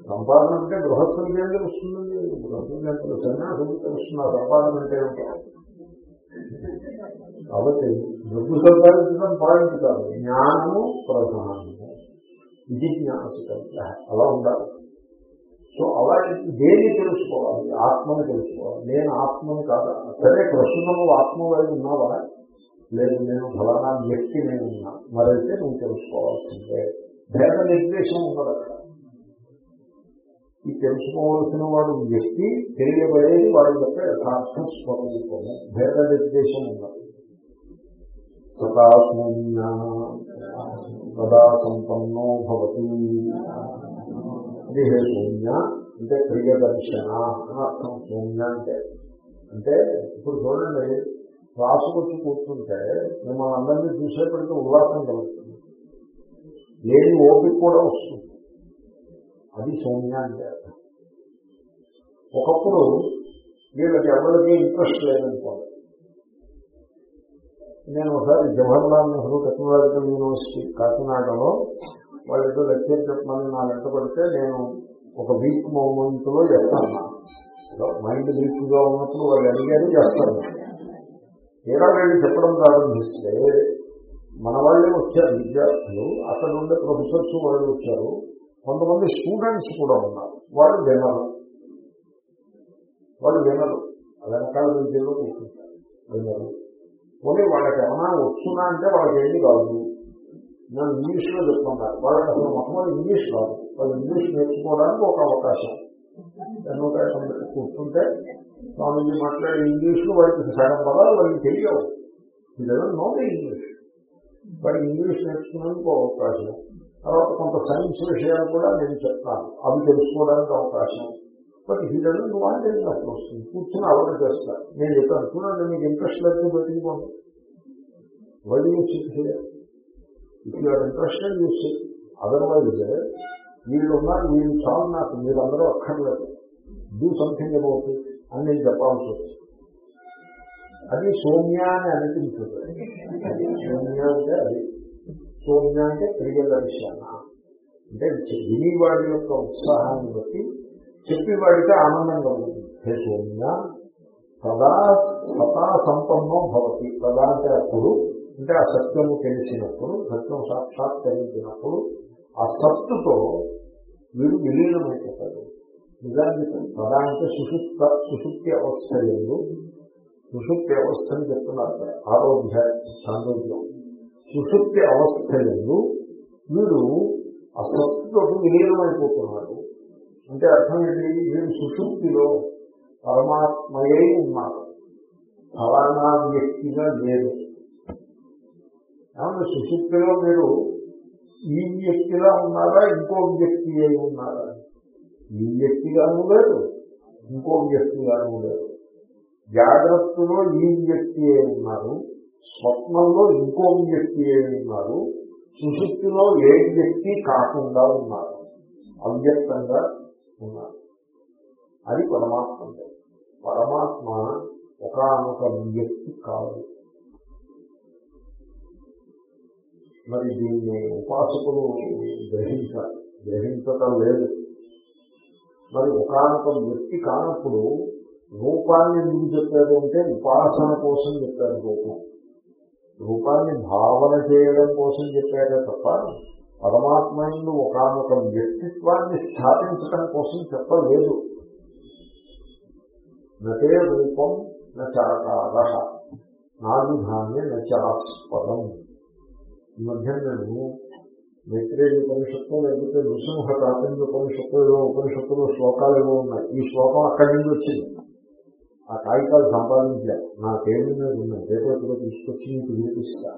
సంపాదన అంటే గృహస్థులకి ఏం తెలుస్తుందండి గృహస్థులకి ఎంత సన్యాసులకి తెలుస్తుంది ఆ సంపాదన అంటే ఏమిటో? కాబట్టి డబ్బు సంపాదించడం పాయింట్ కాదు. జ్ఞానము ప్రధానము. ఇది జ్ఞానసుకల్ప అలా ఉండాలి. సో అలా దేన్ని తెలుసుకోవాలి? ఆత్మని తెలుసుకోవాలి. నేను ఆత్మని కాదా? సరే ప్రస్తుతం నువ్వు ఆత్మ వైపు ఉన్నావా? లేదు నేను ఫలానా వ్యక్తి నేను ఉన్నా. మరైతే నువ్వు తెలుసుకోవాల్సిందే. భేద నిర్దేశం ఉన్నది అక్కడ ఈ తెలుసుకోవాల్సిన వాడు వ్యక్తి తెలియబడేది వాడి యొక్క యథార్థ స్వరూపము భేద నిర్దేశం ఉన్నది. సదాత్మజ్ఞ సదా సంపన్నో భవతి. ఇది హే శూన్య అంటే ప్రియదర్శన అని అర్థం. శూన్య అంటే అంటే ఇప్పుడు చూడండి రాసుకొచ్చి కూర్చుంటే మిమ్మల్ని అందరినీ చూసేప్పటికీ ఉల్లాసం కలుగుతుంది. లేని ఓపిక కూడా వస్తుంది. అది సౌమ్య అంటే ఒకప్పుడు వీళ్ళకి ఎవరికి ఇంట్రెస్ట్ లేదనుకోండి. నేను ఒకసారి జవహర్లాల్ నెహ్రూ టెక్నాలజికల్ యూనివర్సిటీ కాకినాడలో వాళ్ళతో లెక్చర్ చెప్పమని నా వెంట పడితే నేను ఒక వీక్ మూమెంట్లో చేస్తాను మైండ్ వీక్గా ఉన్నప్పుడు వాళ్ళు అడిగారు చేస్తాను. ఏడా వెళ్ళి చెప్పడం ప్రారంభిస్తే మన వాళ్ళే వచ్చారు విద్యార్థులు. అక్కడ ఉండే ప్రొఫెసర్స్ వాళ్ళు వచ్చారు. కొంతమంది స్టూడెంట్స్ కూడా ఉన్నారు. వాళ్ళు వినరు. వాళ్ళు వినరు. వెనకాల విద్యలో కూర్చుంటారు వినరు. కొన్ని వాళ్ళకి ఏమైనా వచ్చునా అంటే వాళ్ళకి ఏమీ కాదు. నేను ఇంగ్లీష్లో చెప్తున్నారు. వాళ్ళకి అసలు మొత్తం ఇంగ్లీష్ రాదు వాళ్ళు ఇంగ్లీష్ నేర్చుకోవడానికి ఒక అవకాశం. అవకాశం కూర్చుంటే స్వామీజీ మాట్లాడే ఇంగ్లీష్లో వాడికి సగం పదాలు వాళ్ళకి తెలియవు. ఇది నో ఇంగ్లీష్. వాడికి ఇంగ్లీష్ నేర్చుకునేందుకు ఒక అవకాశం. తర్వాత కొంత సైన్స్ విషయాలు కూడా నేను చెప్తాను అవి తెలుసుకోవడానికి అవకాశం. బట్ హీరో డజన్ నువ్వు వస్తుంది కూర్చొని అలవాటు చేస్తారు. నేను చెప్పాను చూడండి మీకు ఇంట్రెస్ట్ లేకపోతే పెట్టుకోండి why you sit here if you are interested you sit otherwise వీళ్ళు ఉన్నారు వీళ్ళు చాలు నాకు మీరందరూ అక్కర్లేదు. డూ సంథింగ్ అబౌట్ ఇట్ అని నేను చెప్పాల్సి వచ్చింది అది సౌమ్య అని అనిపించదు. సోమ్యా సౌమ్య అంటే అది. సౌమ్య అంటే ప్రియదర్శన అంటే వినివాడి యొక్క ఉత్సాహాన్ని బట్టి చెప్పేవాడికి ఆనందం కలుగుతుంది హే సౌమ్య సదా సతా సంపన్నో భవతి. సదా అంటే అప్పుడు అంటే ఆ సత్యము తెలిసినప్పుడు సత్యం సాక్షాత్కరించినప్పుడు ఆ సత్తుతో వీడు విలీనమైపోతాడు నిజానికి సదా అంటే సుషుప్త సుషుప్తి అవస్థ లేదు సుషుప్తి అవస్థని చెప్తున్నారు. ఆరోగ్య సాంద్రోగ్యం సుషుప్తి అవస్థ ఎందు వీడు ఆ విలీనమైపోతున్నాడు. అంటే అర్థం ఏంటి? వీడు సుశుక్తిలో పరమాత్మయే ఉన్నారు ఫలానా వ్యక్తిగా లేరు కాబట్టి సుశుక్తిలో మీరు ఈ వ్యక్తిగా ఉన్నారా ఇంకో వ్యక్తి అయి ఉన్నారా? ఈ వ్యక్తిగాను లేదు ఇంకో వ్యక్తిగాను లేదు జాగ్రత్తలో ఈ వ్యక్తి అయి ఉన్నారు. స్వప్నంలో ఇంకో వ్యక్తి ఏమి ఉన్నారు సుశుక్తిలో ఏ వ్యక్తి కాకుండా ఉన్నారు? అవ్యక్తంగా ఉన్నారు. అది పరమాత్మ అంటే. పరమాత్మ ఒకనొక వ్యక్తి కాదు. మరి దీన్ని ఉపాసకులు గ్రహించాలి. గ్రహించటం లేదు. మరి ఒకనొక వ్యక్తి కానప్పుడు రూపాన్ని ఎందుకు చెప్పారు అంటే ఉపాసన కోసం చెప్పారు రూపం. రూపాన్ని భావన చేయడం కోసం చెప్పారే తప్ప పరమాత్మ ఒకనొక వ్యక్తిత్వాన్ని స్థాపించడం కోసం చెప్పలేదు. నటే రూపం నాకార నాలుధాన్య నచాస్పదం ఈ మధ్య నేను మైత్రేయ ఉపనిషత్తు లేకపోతే నృసింహ కాపింద ఉపనిషత్తు ఏదో ఉపనిషత్తులో శ్లోకాలు ఏవో ఉన్నాయి. ఈ శ్లోకం అక్కడి నుంచి వచ్చింది. ఆ కాగితాలు సంపాదించారు నాకేమి మీద ఉన్నాయి రేపు తీసుకొచ్చి మీకు వినిపిస్తా.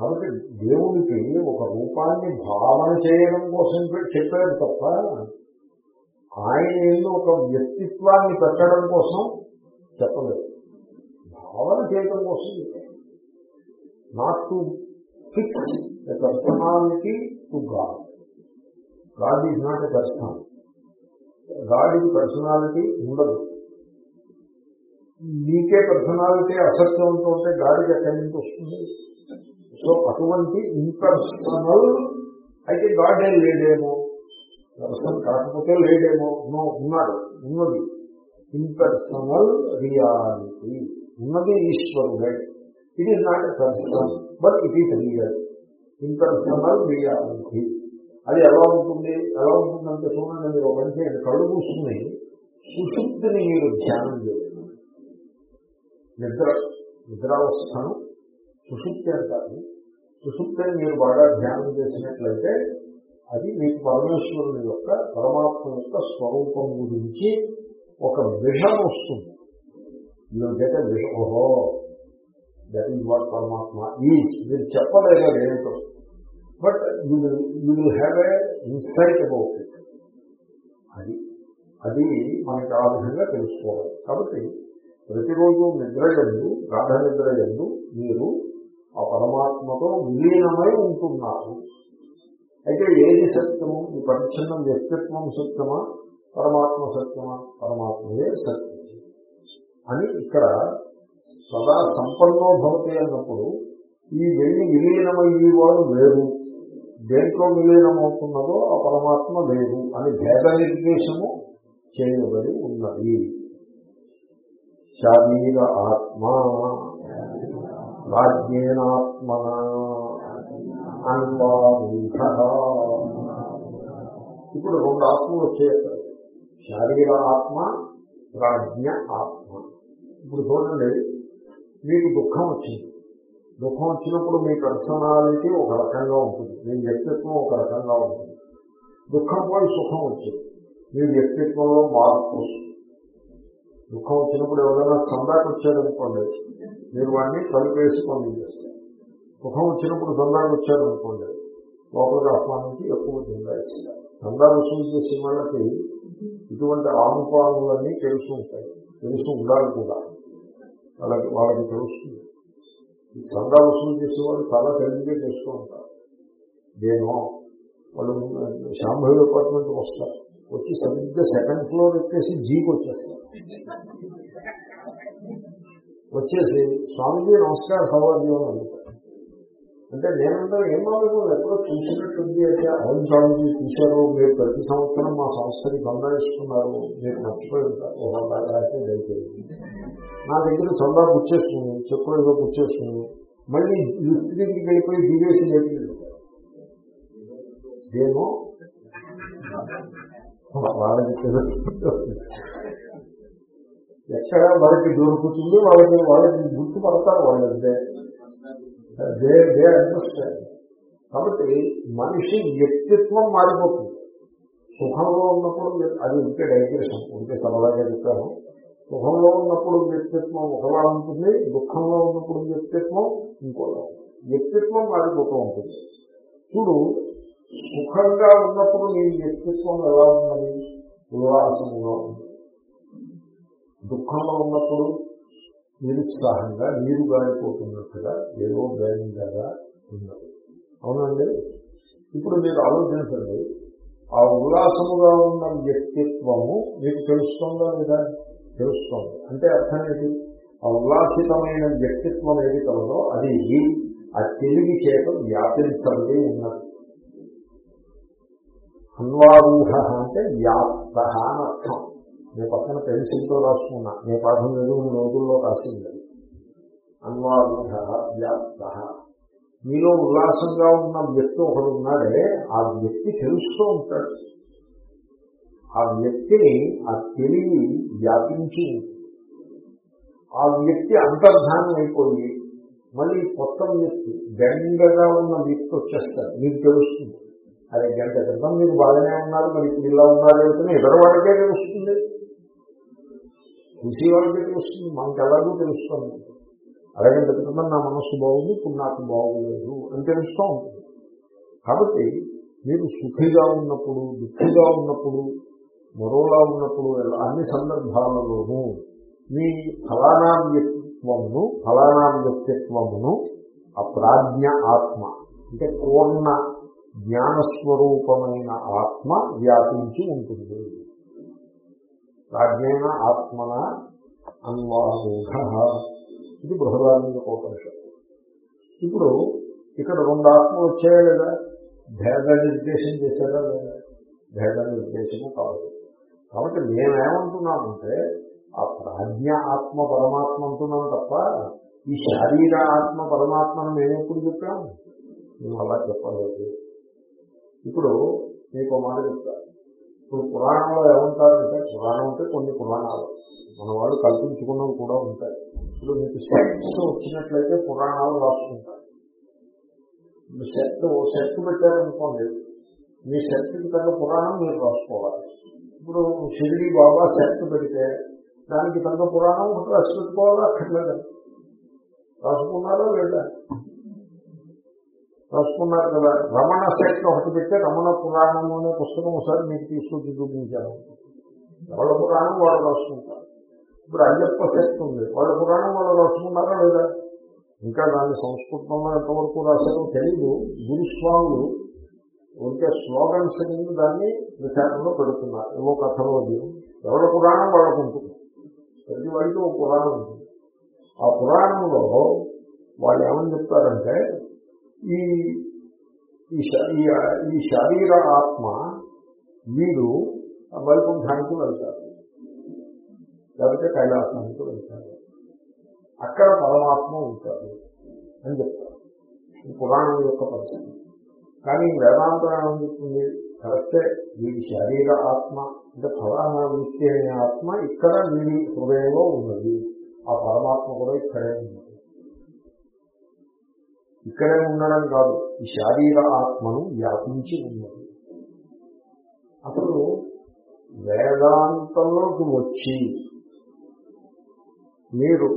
కాబట్టి దేవుడికి ఒక రూపాన్ని భావన చేయడం కోసం చెప్పారు తప్ప ఆయన ఏదో ఒక వ్యక్తిత్వాన్ని పెట్టడం కోసం చెప్పలేదు. భావన చేయడం కోసం చెప్పారు. Not to fix the personality to God God is not a personal God personality ఉండదు. నీకే పర్సనాలిటీ అసత్యంతో ఉంటే గాడికి ఎక్కడి నుంచి వస్తుంది? సో అటువంటి ఇంపర్సనల్ అయితే గాడ్ ఏం లేడేమో? దర్శనం కాకపోతే లేడేమో? నో ఉన్నాడు ఉన్నది. Impersonal reality. ఉన్నది ఈశ్వరుడే. It is not a person but it is real impersonal reality. అది ఎలా ఉంటుంది? ఎలా ఉంటుందంటే చూడండి మీరు ఒక పని చేయండి. కళ్ళు కూసుకుని సుషుప్తిని మీరు ధ్యానం చేయాలి నిద్ర నిద్రావస్థను సుషుప్తి అంటారు. సుషుప్తిని మీరు బాగా ధ్యానం చేసినట్లయితే అది మీకు పరమేశ్వరుని యొక్క పరమాత్మ యొక్క స్వరూపం గురించి ఒక విషం వస్తుంది. ఎందుకంటే విషం ఓహో దట్ ఈజ్ వాట్ పరమాత్మ ఈజ్ మీరు చెప్పలేదు ఏంటో. But you you will have a insight about it అది అది మనకి ఆ విధంగా తెలుసుకోవాలి. కాబట్టి ప్రతిరోజు నిద్ర ఎందు గాఢ నిద్ర ఎందు మీరు ఆ పరమాత్మతో విలీనమై ఉంటున్నారు. అయితే ఏది సత్యము? ఈ పరిచ్ఛిన్నం వ్యక్తిత్వం సత్యమా? పరమాత్మ సత్యమా? పరమాత్మయే సత్యం. అని ఇక్కడ సదా సంపన్నో భవతి అన్నప్పుడు ఈ వెళ్ళి విలీనమయ్యేవాడు వేరు. దేంట్లో విలీనమవుతున్నదో ఆ పరమాత్మ వేరు అని భేద నిర్దేశము చేయబడి ఉన్నది. శారీర ఆత్మ రాజ్యేనాత్మన అన్వారూఢ ఇప్పుడు రెండు ఆత్మలు వచ్చాయి శారీర ఆత్మ ప్రాజ్ఞ ఆత్మ ఇప్పుడు చూడండి మీకు దుఃఖం వచ్చింది. దుఃఖం వచ్చినప్పుడు మీ పర్సనాలిటీ ఒక రకంగా ఉంటుంది. మీ వ్యక్తిత్వం ఒక రకంగా ఉంటుంది. దుఃఖం పోయి సుఖం వచ్చింది. మీ వ్యక్తిత్వంలో మార్పు వస్తుంది. దుఃఖం వచ్చినప్పుడు ఎవరైనా సందాకి వచ్చారనుకోండి మీరు వాడిని కలిపేసి పంపించేస్తారు ముఖం వచ్చినప్పుడు సందాకి వచ్చారనుకోండి లోపలికి ఆహ్వానించి ఎక్కువ జిందా ఇస్తారు సందా వసూలు చేసే వాళ్ళకి ఇటువంటి ఆనుపానులన్నీ తెలుసు ఉంటాయి. తెలుసు ఉండాలి కూడా. వాళ్ళకి వాళ్ళకి తెలుస్తుంది. ఈ సందా వసూలు చేసేవాళ్ళు చాలా తెలివిగా చేస్తూ ఉంటారు. నేను వాళ్ళు శాంభవి డిపార్ట్మెంట్కి వస్తారు. వచ్చి సరిగ్గా సెకండ్ ఫ్లోర్ ఎక్కేసి జీకి వచ్చేస్తారు వచ్చేసి స్వామిజీ నమస్కారం సౌలభ్యం అని అడుగుతారు. అంటే నేనంటే ఏం బాబు ఎప్పుడో చూసినట్టుంది అంటే అవును స్వామిజీ చూశారు మీరు ప్రతి సంవత్సరం మా సంస్థని సందాయిస్తున్నారు మీరు మర్చిపోయి ఉంటారు. ఓహోలాగా దయచేసి నా దగ్గర చందా పుచ్చేసుకుని చెప్పులు ఏదో పుచ్చేసుకుని మళ్ళీ లిఫ్ట్ దగ్గరికి వెళ్ళిపోయి దిగేసి లేపి ఏమో? వాళ్ళకి తెలుస్తుంది ఎక్కడ వాళ్ళకి దొరుకుతుంది వాళ్ళకి వాళ్ళకి గుర్తుపడతారు వాళ్ళంటే దే దే అండర్స్టాండ్ కాబట్టి మనిషి వ్యక్తిత్వం మారిపోతుంది. సుఖంలో ఉన్నప్పుడు అది ఉంటే డైగ్రెషన్ ఉంటే సరదాగా చెప్పాను. సుఖంలో ఉన్నప్పుడు వ్యక్తిత్వం ఒకలా ఉంటుంది దుఃఖంలో ఉన్నప్పుడు వ్యక్తిత్వం ఇంకోలా వ్యక్తిత్వం మారిపోతూ ఉంటుంది. చూడు సుఖంగా ఉన్నప్పుడు నీ వ్యక్తిత్వం ఎలా ఉన్నది ఉల్లాసంగా ఉంది. దుఃఖంలో ఉన్నప్పుడు నిరుత్సాహంగా నీరు గారిపోతున్నట్టుగా ఏదో భయంగా ఉన్నది. అవునండి? ఇప్పుడు మీరు ఆలోచించండి. ఆ ఉల్లాసముగా ఉన్న వ్యక్తిత్వము మీకు తెలుస్తుందా లేదా? తెలుస్తోంది. అంటే అర్థం ఏంటి? ఆ ఉల్లాసితమైన వ్యక్తిత్వం ఏది కలదో అది ఆ తెలివి చేత వ్యాపించబడి ఉన్నది. అన్వారూఢ అంటే వ్యాప్త అని అర్థం. నేను పక్కన పెన్సిల్తో రాసుకున్నా. నే పాఠం లేదు రోజుల్లో రాసింది అన్వారూఢ వ్యాప్త. మీలో ఉల్లాసంగా ఉన్న వ్యక్తి ఒకడు ఉన్నాడే ఆ వ్యక్తి తెలుస్తూ ఉంటాడు. ఆ వ్యక్తిని ఆ తెలివి వ్యాపించి ఆ వ్యక్తి అంతర్ధానం అయిపోయి మళ్ళీ కొత్త వ్యక్తి గంగగా ఉన్న వ్యక్తి వచ్చేస్తాడు. మీకు తెలుస్తుంది. అదే గంట క్రితం మీరు బాగానే ఉన్నారు మరి ఇప్పుడు ఇలా ఉన్నారు అంటే ఇతర వాళ్ళకే తెలుస్తుంది. చూసే వాళ్ళకే తెలుస్తుంది మనకు ఎలాగో తెలుస్తుంది. అరగంట క్రితం నా మనస్సు బాగుంది ఇప్పుడు నాకు బాగులేదు అని తెలుస్తూ ఉంటుంది. కాబట్టి మీరు సుఖిగా ఉన్నప్పుడు దుఃఖిగా ఉన్నప్పుడు మరోలా ఉన్నప్పుడు అన్ని సందర్భాలలోనూ మీ ఫలానా వ్యక్తిత్వమును ఫలానా వ్యక్తిత్వమును ఆ ప్రాజ్ఞ ఆత్మ అంటే పూర్ణ జ్ఞానస్వరూపమైన ఆత్మ వ్యాపించి ఉంటుంది. ప్రాజ్ఞైన ఆత్మన అన్వారూఢ ఇది బృహదారంగోపనిషత్తు ఇప్పుడు ఇక్కడ రెండు ఆత్మలు వచ్చాయా లేదా? భేద నిర్దేశం చేశారా లేదా? భేద నిర్దేశము కాదు. కాబట్టి మేమేమంటున్నామంటే ఆ ప్రాజ్ఞ ఆత్మ పరమాత్మ అంటున్నాను తప్ప ఈ శారీర ఆత్మ పరమాత్మను మేము ఎప్పుడు చెప్పాము? మేము అలా చెప్పలేదు. ఇప్పుడు మీకు మాట చెప్తా. ఇప్పుడు పురాణంలో ఏమంటారంటే పురాణం అంటే కొన్ని పురాణాలు. మన వాళ్ళు కల్పించుకున్నవి కూడా ఉంటాయి. ఇప్పుడు మీకు సెట్స్ వచ్చినట్లయితే పురాణాలు రాసుకుంటారు. మీ సెట్ సెట్ పెట్టారనుకోండి మీ సెట్కి తగ్గ పురాణం మీరు రాసుకోవాలి. ఇప్పుడు షిరిడి బాబా సెట్ పెడితే దానికి తగ్గ పురాణం రాసి పెట్టుకోవాలా? అక్కర్లేదా? రాసుకున్నారా లేదా? రాసుకున్నారు కదా. రమణ సెట్ ఒకటి పెట్టి రమణ పురాణం అనే పుస్తకం ఒకసారి మీకు తీసుకొచ్చి చూపించాను. వాళ్ళ పురాణం వాళ్ళు రాసుకుంటారు. ఇప్పుడు అయ్యప్ప సెట్ ఉంది. వాళ్ళ పురాణం వాళ్ళు రాసుకున్నారా లేదా? ఇంకా దాన్ని సంస్కృతంలో ఎంతవరకు రాశారో తెలియదు గురుస్వాములు ఉంటే స్లోగన్స్ కింద దాన్ని ప్రచారంలో పెడుతున్నారు. ఏవో కథలో ఎవరి పురాణం వాళ్ళకు ఉంటుంది. ప్రతి వాడికి ఒక పురాణం ఉంటుంది. ఆ పురాణంలో వాళ్ళు ఏమని చెప్తారంటే ఈ ఈ శ- ఈ- ఈ శరీర ఆత్మ వీడు వైకుంఠానికి వెళ్తారు. లేకపోతే కైలాసానికి వెళ్తారు. అక్కడ పరమాత్మ ఉంటాడు అని చెప్తారు. ఈ పురాణం యొక్క పరిస్థితి. కానీ వేదాంతం ఏమని చెప్తుంది కరెక్టే వీడి శరీర ఆత్మ అంటే ఫలానా వృత్తి అనే ఆత్మ ఇక్కడ వీడి హృదయంలో ఉన్నది. ఆ పరమాత్మ కూడా ఇక్కడే ఉన్నది. ఇక్కడే ఉండడం కాదు ఈ శారీర ఆత్మను వ్యాపించి ఉన్నది అసలు వేదాంతంలోకి వచ్చి మీరు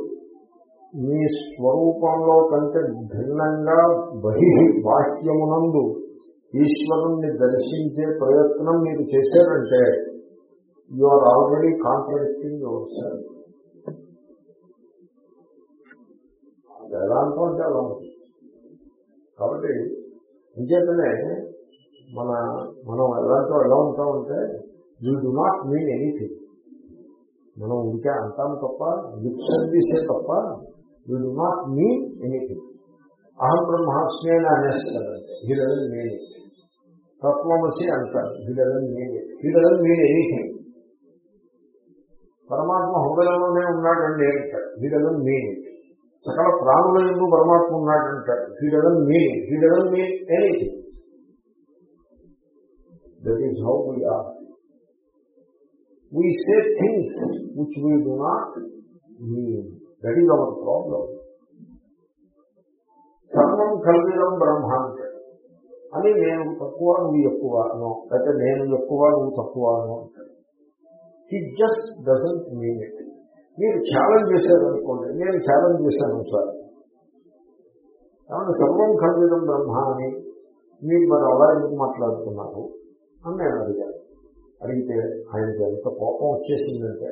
మీ స్వరూపంలో కంటే భిన్నంగా బహి బాహ్యమునందు ఈశ్వరుణ్ణి దర్శించే ప్రయత్నం మీరు చేశారంటే you are already contradicting yourself వేదాంతం అంటే అలా ఉంది కాబట్టి అంచేతనే మన మనం వేదాంతం ఎలా ఉంటామంటే you do not mean anything మనం ఉంటే అంటాము తప్ప లిప్ సర్వీసే తప్ప you do not mean anything అహం బ్రహ్మాస్మి అని అనేస్తాడంటే హీ డజన్ మీన్ తత్వమసి అంటారు. He doesn't mean he doesn't mean anything పరమాత్మ హృదయంలోనే ఉన్నాడండి అంటాడు హీ డజన్ మీన్ ఇట్ సకల ప్రాణుల ఎందు పరమాత్మ ఉన్నాడంటాడు he doesn't mean it he doesn't mean anything that is how we are we say things which we do not mean. That is our problem. సర్వం కల్విదం బ్రహ్మ అంటే అని నేను తక్కువ నువ్వు ఎక్కువ అనో లేకపోతే నేను ఎక్కువ నువ్వు తక్కువ అనో అంటాడు he just doesn't mean it మీరు ఛాలెంజ్ చేశారనుకోండి నేను ఛాలెంజ్ చేశాను సార్. కాబట్టి సర్వం ఖండితం బ్రహ్మ అని మీరు మరి అలా ఎందుకు మాట్లాడుతున్నారు అని నేను అడిగాను. అడిగితే ఆయనకి ఎంత కోపం వచ్చేసిందంటే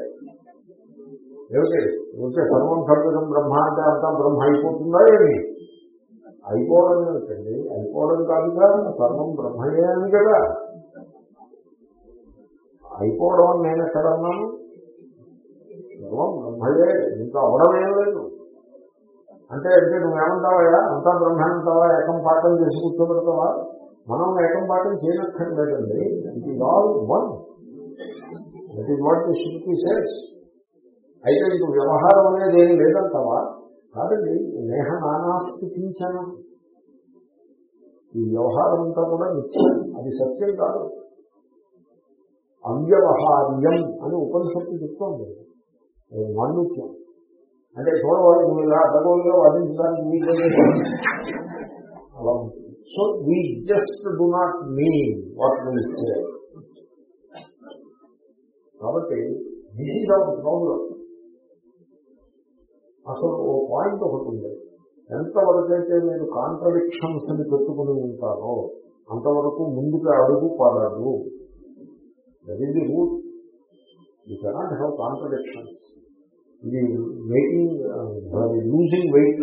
ఏమిటి? ఉంటే సర్వం ఖండితం బ్రహ్మ అంటే అంతా బ్రహ్మ అయిపోతుందా ఏమి? అయిపోవడం ఏమిటండి? అయిపోవడం కాదుగా సర్వం బ్రహ్మయ్యాను కదా. అయిపోవడం నేను ఎక్కడ అన్నాను? సర్వం బ్రహ్మయే ఇంకా అవడమేం లేదు. అంటే అంటే నువ్వేమంటావా అంతా బ్రహ్మనంటావా ఏకం పాఠం చేసి కూర్చోబెడతావా? మనం ఏకం పాఠం చేయనక్కర్లేదండి. It is all one that is what the Shruti says అయితే ఇంక వ్యవహారం అనేది ఏం లేదంటావా? కాదండి నేహ నానాస్తి కించన ఈ వ్యవహారం అంతా కూడా నిత్యం. అది సత్యం కాదు. అవ్యవహార్యం అని ఉపనిషత్తు చెప్తోంది. మాన్యుత్యం అంటే చూడవాలి నువ్వు ఇలా అడ్డగోలుగా వాదించడానికి మీకు అలా ఉంటుంది. So we just do not mean what will కాబట్టి దిస్ ఈజ్ అవర్ ప్రాబ్లం అసలు ఓ పాయింట్ ఒకటి ఉంది. ఎంతవరకైతే నేను కాంట్రడిక్షన్స్ అని పెట్టుకుని ఉంటానో అంతవరకు ముందుకు అడుగు పడదు. That is the root you cannot have contradictions ఇది వెయిటింగ్ లూజింగ్ వెయిట్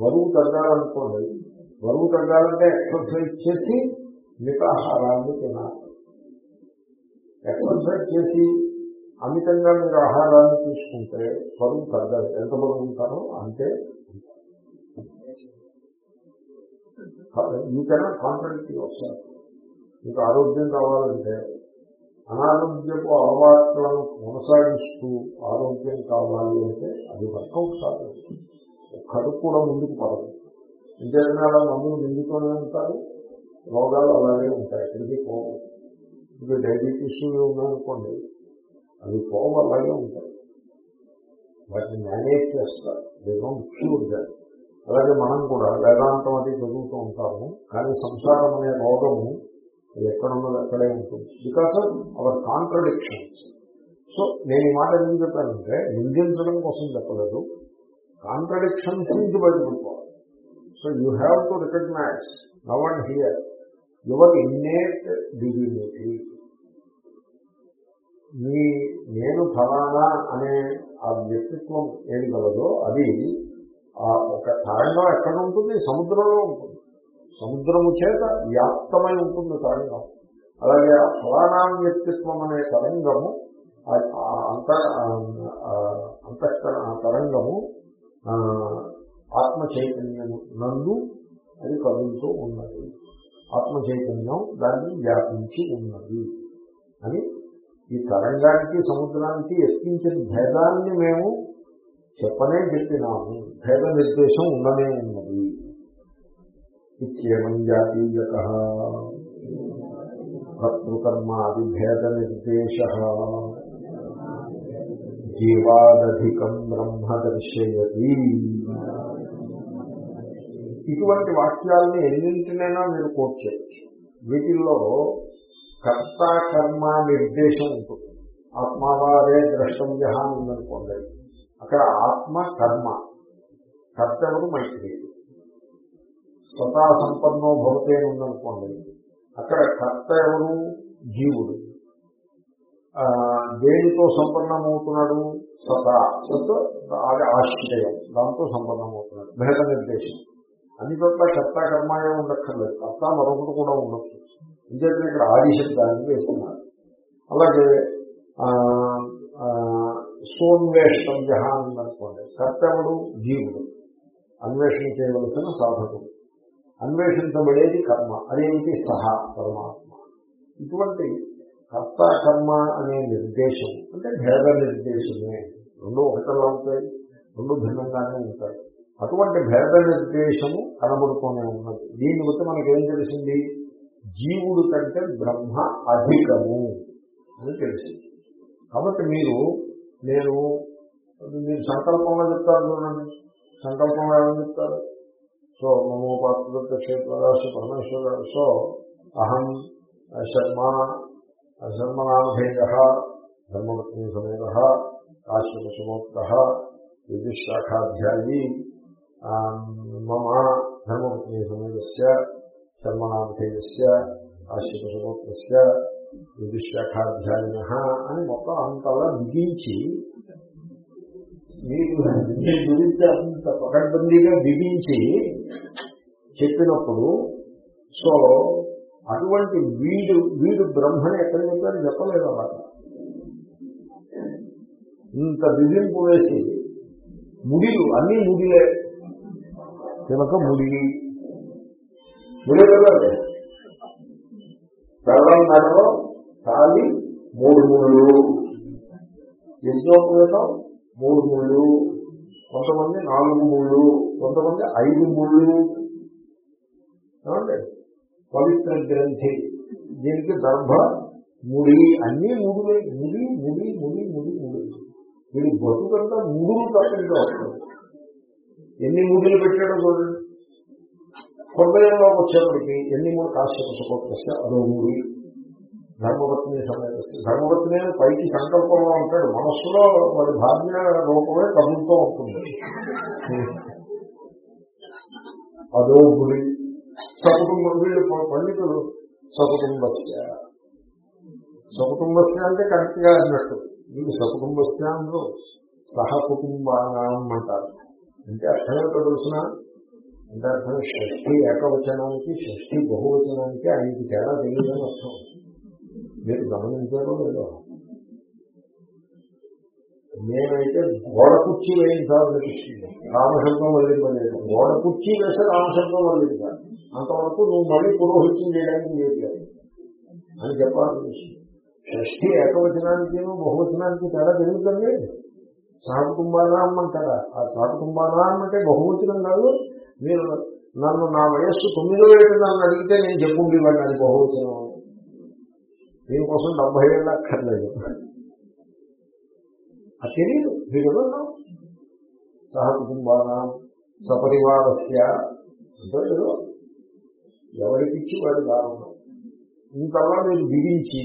బరువు తగ్గాలనుకోండి బరువు తగ్గాలంటే ఎక్సర్సైజ్ చేసి మితాహారాన్ని తినాలి. ఎక్సర్సైజ్ చేసి అమితంగా మీరు ఆహారాన్ని తీసుకుంటే బరువు తగ్గాలి ఎంత బరువు ఉంటారో అంతే యూ కెనాట్ కాంట్రడిక్ట్ యువర్ మీకు ఆరోగ్యం కావాలంటే అనారోగ్యపు అలవాట్లను కొనసాగిస్తూ ఆరోగ్యం కావాలి అంటే అది వర్కౌట్ కాదు ఒక్కడు కూడా ముందుకు పడదు ఇంకేదైనా అలా మందులు నిండుతూనే ఉంటారు. రోగాలు అలాగే ఉంటాయి. ఎక్కడికి పోవు. ఇప్పుడు డయాబెటీస్ ఉన్నాయనుకోండి అవి పోవు అలాగే ఉంటాయి. వాటిని మేనేజ్ చేస్తారు. దేవం క్యూర్ అలాగే మనం కూడా వేదాంతం అది చదువుతూ ఉంటాము. కానీ సంసారం అనే రోగము అది ఎక్కడ ఉన్నది అక్కడే ఉంటుంది. Because of our contradictions so నేను ఈ మాట ఎందుకు చెప్పానంటే నిందించడం కోసం చెప్పలేదు. కాంట్రడిక్షన్స్ నుంచి బయటపడిపోవాలి. So you have to recognise now and here your innate divinity మీ నేను ఫలానా అనే ఆ వ్యక్తిత్వం ఏది కలదో అది ఆ ఒక తరంగం ఎక్కడ ఉంటుంది? సముద్రంలో ఉంటుంది. సముద్రము చేత వ్యాప్తమై ఉంటుంది తరంగం. అలాగే ఆ ఫలానా వ్యక్తిత్వం అనే తరంగము అంత అంతఃకర తరంగము ఆత్మ చైతన్యము నందు అది కదులుతూ ఉన్నది. ఆత్మ చైతన్యం దాన్ని వ్యాపించి ఉన్నది అని ఈ తరంగానికి సముద్రానికి ఎక్కించిన భేదాన్ని మేము చెప్పనే చెప్పినాము. భేద నిర్దేశం ఉండనే ఉన్నది. ఇత్యేవం జాతీయత కర్తృకర్మాదిభేద నిర్దేశ జీవాదధికం బ్రహ్మ దర్శయతి ఇటువంటి వాక్యాలని ఎన్నింటినైనా మీరు కోట్ చేయొచ్చు. వీటిల్లో కర్త కర్మ నిర్దేశం ఉంటుంది. ఆత్మవారే ద్రష్టవ్య అని ఉందనుకోండి అక్కడ ఆత్మ కర్మ. కర్త ఎవరు? మైత్రేయుడు స్వతా సంపన్నో భవతే ఉందనుకోండి అక్కడ కర్త ఎవరు? జీవుడు. దేనితో సంపన్నమవుతున్నాడు? సతా సత్ అది ఆశ్రయం. దాంతో సంపన్నమవుతున్నాడు. భేద నిర్దేశం. అన్ని చోట్ల కర్త కర్మాయే ఉండక్కర్లేదు. కర్త మరొకటి కూడా ఉండొచ్చు. ఎందుకంటే ఇక్కడ ఆదిశబ్దాన్ని వేస్తున్నారు. అలాగే ఆ, ఆ, సోన్వేషం జహాన్ కర్త ఎవడు జీవుడు. అన్వేషణ చేయవలసిన సాధకుడు. అన్వేషించబడేది కర్మ అదేమిటి సహా పరమాత్మ. ఇటువంటి కర్త కర్మ అనే నిర్దేశం అంటే భేద నిర్దేశమే. రెండు ఒకటిలా ఉంటాయి రెండు భిన్నంగానే ఉంటాయి. అటువంటి భేద నిర్దేశము కనబడుతూనే ఉన్నది. దీన్ని బట్టి మనకేం తెలిసింది? జీవుడు కంటే బ్రహ్మ అధికము అని తెలిసింది. కాబట్టి మీరు నేను మీరు సంకల్పంలో చెప్తారు చూడండి. సంకల్పంలో ఏమని చెప్తారు? సో మమో మమోపాత్ర క్షేత్రరాశి పరమేశ్వర సో అహం శర్మ శర్మనామధేయ ధర్మపత్ని సమేత కాశ్యప సుమోక్త విదుశాఖాధ్యాయీ మమ ధర్మపత్ని సమేతస్య శర్మనామధేయస్య కాశ్యప సుమోక్త విద్యుశాఖాధ్యాయిన అని మొత్తం అంతలా బిగించి మీకు మీ గురించి అంత పకడ్బందీగా బిగించి చెప్పినప్పుడు సో అటువంటి వీడు వీడు బ్రహ్మని ఎక్కడ చెప్పారు? చెప్పలేదు అలాగా ఇంత బిగింపు వేసి ముడిలు అన్ని ముడిలే. తినక ముడి. ముడి వెళ్ళాలి నెలలో తాలి మూడు ముళ్ళు యజ్ఞోపవేతం మూడు ముళ్ళు కొంతమంది నాలుగు ముళ్ళు కొంతమంది ఐదు ముళ్ళు. ఏమండి? పవిత్ర గ్రంథి. దీనికి దర్భ ముడి అన్ని ముడులే ముడి ముడి ముడి ముడి ముడి. వీడి బతుకంతా ముడులు తప్పంగా వస్తుంది ఎన్ని ముడులు పెట్టాడో చూడండి. హృదయంలోకి వచ్చేప్పటికి ఎన్ని మూడు కాశ్యప అదో ముడి. ధర్మపత్ని సమేత ధర్మపత్ని అని పైకి సంకల్పంలో ఉంటాడు. మనస్సులో వాడి భార్య రూపమే కదులుతూ ఉంటుంది. అదో గుడి. సకుటుంబం వీళ్ళు పండితులు సకుటుంబస్య. సకుటుంబస్య అంటే కరెక్ట్గా అన్నట్టు. వీళ్ళు సకుటుంబస్య అందరూ సహకుటుంబానం అంటారు అంటే అర్థం ఏంటో తెలిసిన అంటే అర్థం షష్ఠి ఏకవచనానికి షష్ఠి బహువచనానికి ఆయనకి తేడా తెలియదని అర్థం. మీరు గమనించారో లేదో. నేనైతే గోడ కుర్చీ వేయించాలనిపిస్తుంది రామశబ్దం వదిలిపోలేదు గోడ కుర్చీ వేస్తే రామశబ్దం వదిలించాలి అంతవరకు నువ్వు మళ్ళీ పురోహిత్యం చేయడానికి లేదు అని చెప్పాల్సి వస్తుంది షష్ఠి ఏకవచనానికి బహువచనానికి తేడా తెలియదండి సహకుటుంబానాం అంటారా ఆ సహకుటుంబానాం అంటే బహువచనం కాదు. మీరు నన్ను నా వయస్సు తొమ్మిదో ఏడు నన్ను అడిగితే నేను చెప్పుండేవాడిని అది బహువచనం. దీనికోసం డెబ్బై ఏళ్ళు అక్కర్లేదు. అది తెలియదు మీరు సహకుటుంబానాం సపరివారస్య. అంటే ఏదో ఎవరికిచ్చి వాడు దారుణం. ఇంకల్లా మీరు బిగించి